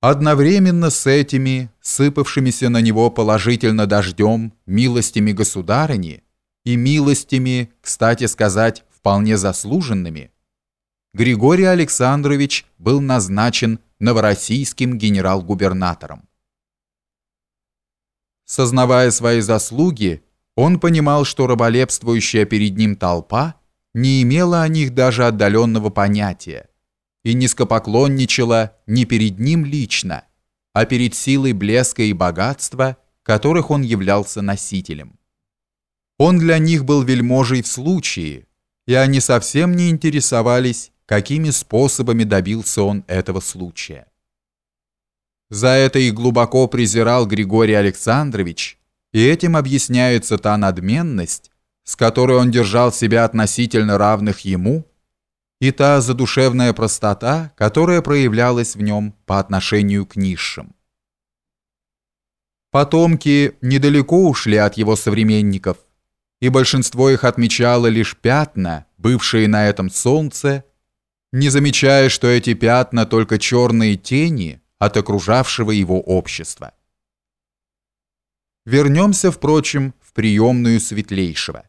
Одновременно с этими, сыпавшимися на него положительно дождем, милостями государыни и милостями, кстати сказать, вполне заслуженными, Григорий Александрович был назначен новороссийским генерал-губернатором. Сознавая свои заслуги, он понимал, что раболепствующая перед ним толпа не имела о них даже отдаленного понятия и низкопоклонничала не перед ним лично, а перед силой блеска и богатства, которых он являлся носителем. Он для них был вельможей в случае, и они совсем не интересовались, какими способами добился он этого случая. За это и глубоко презирал Григорий Александрович, и этим объясняется та надменность, с которой он держал себя относительно равных ему, и та задушевная простота, которая проявлялась в нем по отношению к низшим. Потомки недалеко ушли от его современников, и большинство их отмечало лишь пятна, бывшие на этом солнце, не замечая, что эти пятна только черные тени от окружавшего его общества. Вернемся, впрочем, в приемную светлейшего.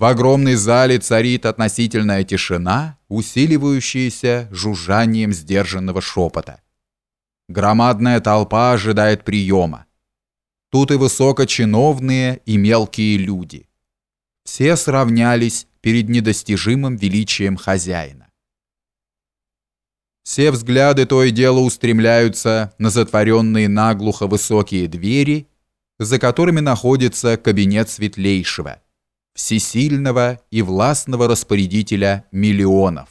В огромной зале царит относительная тишина, усиливающаяся жужжанием сдержанного шепота. Громадная толпа ожидает приема. Тут и высокочиновные, и мелкие люди. Все сравнялись перед недостижимым величием хозяина. Все взгляды то и дело устремляются на затворенные наглухо высокие двери, за которыми находится кабинет светлейшего – всесильного и властного распорядителя миллионов,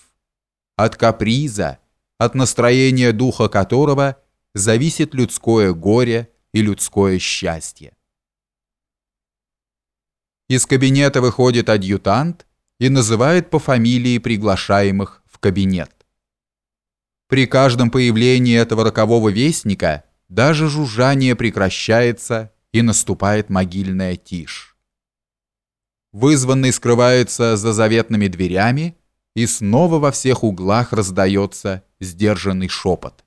от каприза, от настроения духа которого зависит людское горе и людское счастье. Из кабинета выходит адъютант и называет по фамилии приглашаемых в кабинет. При каждом появлении этого рокового вестника даже жужжание прекращается и наступает могильная тишь. Вызванный скрывается за заветными дверями, и снова во всех углах раздается сдержанный шепот.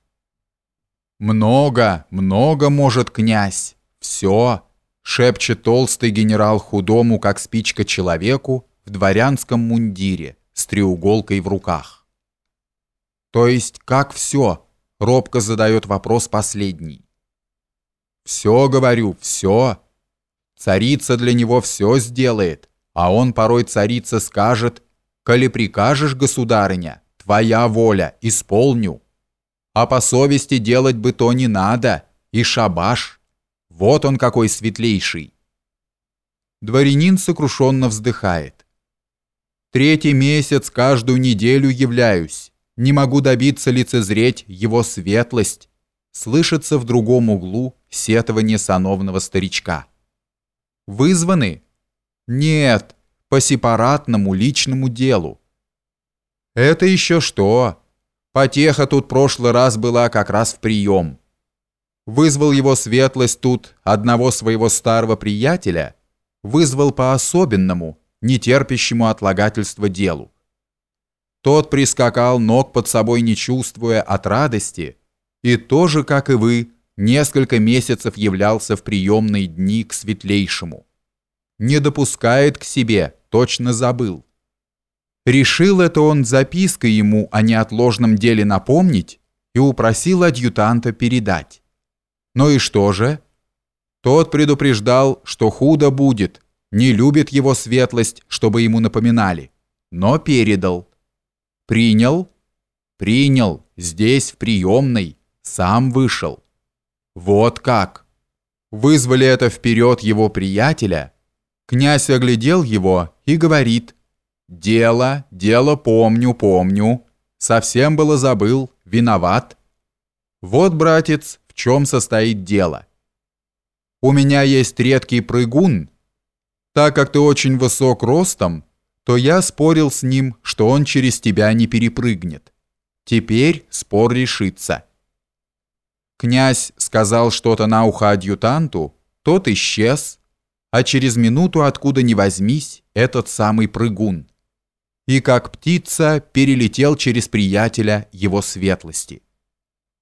«Много, много может князь! Все!» — шепчет толстый генерал худому, как спичка человеку, в дворянском мундире, с треуголкой в руках. «То есть как все?» — робко задает вопрос последний. «Все, говорю, все. Царица для него все сделает. А он порой царица скажет, «Коли прикажешь, государыня, твоя воля, исполню». А по совести делать бы то не надо, и шабаш. Вот он какой светлейший. Дворянин сокрушенно вздыхает. Третий месяц каждую неделю являюсь. Не могу добиться лицезреть его светлость. Слышится в другом углу сетование сановного старичка. Вызваны нет, по сепаратному личному делу. Это еще что? Потеха тут прошлый раз была как раз в прием. Вызвал его светлость тут одного своего старого приятеля, вызвал по-особенному, нетерпящему отлагательства делу. Тот прискакал, ног под собой не чувствуя от радости, и тоже, как и вы, несколько месяцев являлся в приемные дни к светлейшему не допускает к себе, точно забыл. Решил это он запиской ему о неотложном деле напомнить и упросил адъютанта передать. Ну и что же? Тот предупреждал, что худо будет, не любит его светлость, чтобы ему напоминали, но передал. Принял? Принял, здесь, в приемной, сам вышел. Вот как. Вызвали это вперед его приятеля, Князь оглядел его и говорит, «Дело, дело помню, помню. Совсем было забыл, виноват. Вот, братец, в чем состоит дело. У меня есть редкий прыгун. Так как ты очень высок ростом, то я спорил с ним, что он через тебя не перепрыгнет. Теперь спор решится». Князь сказал что-то на ухо адъютанту, тот исчез, а через минуту откуда ни возьмись этот самый прыгун. И как птица перелетел через приятеля его светлости.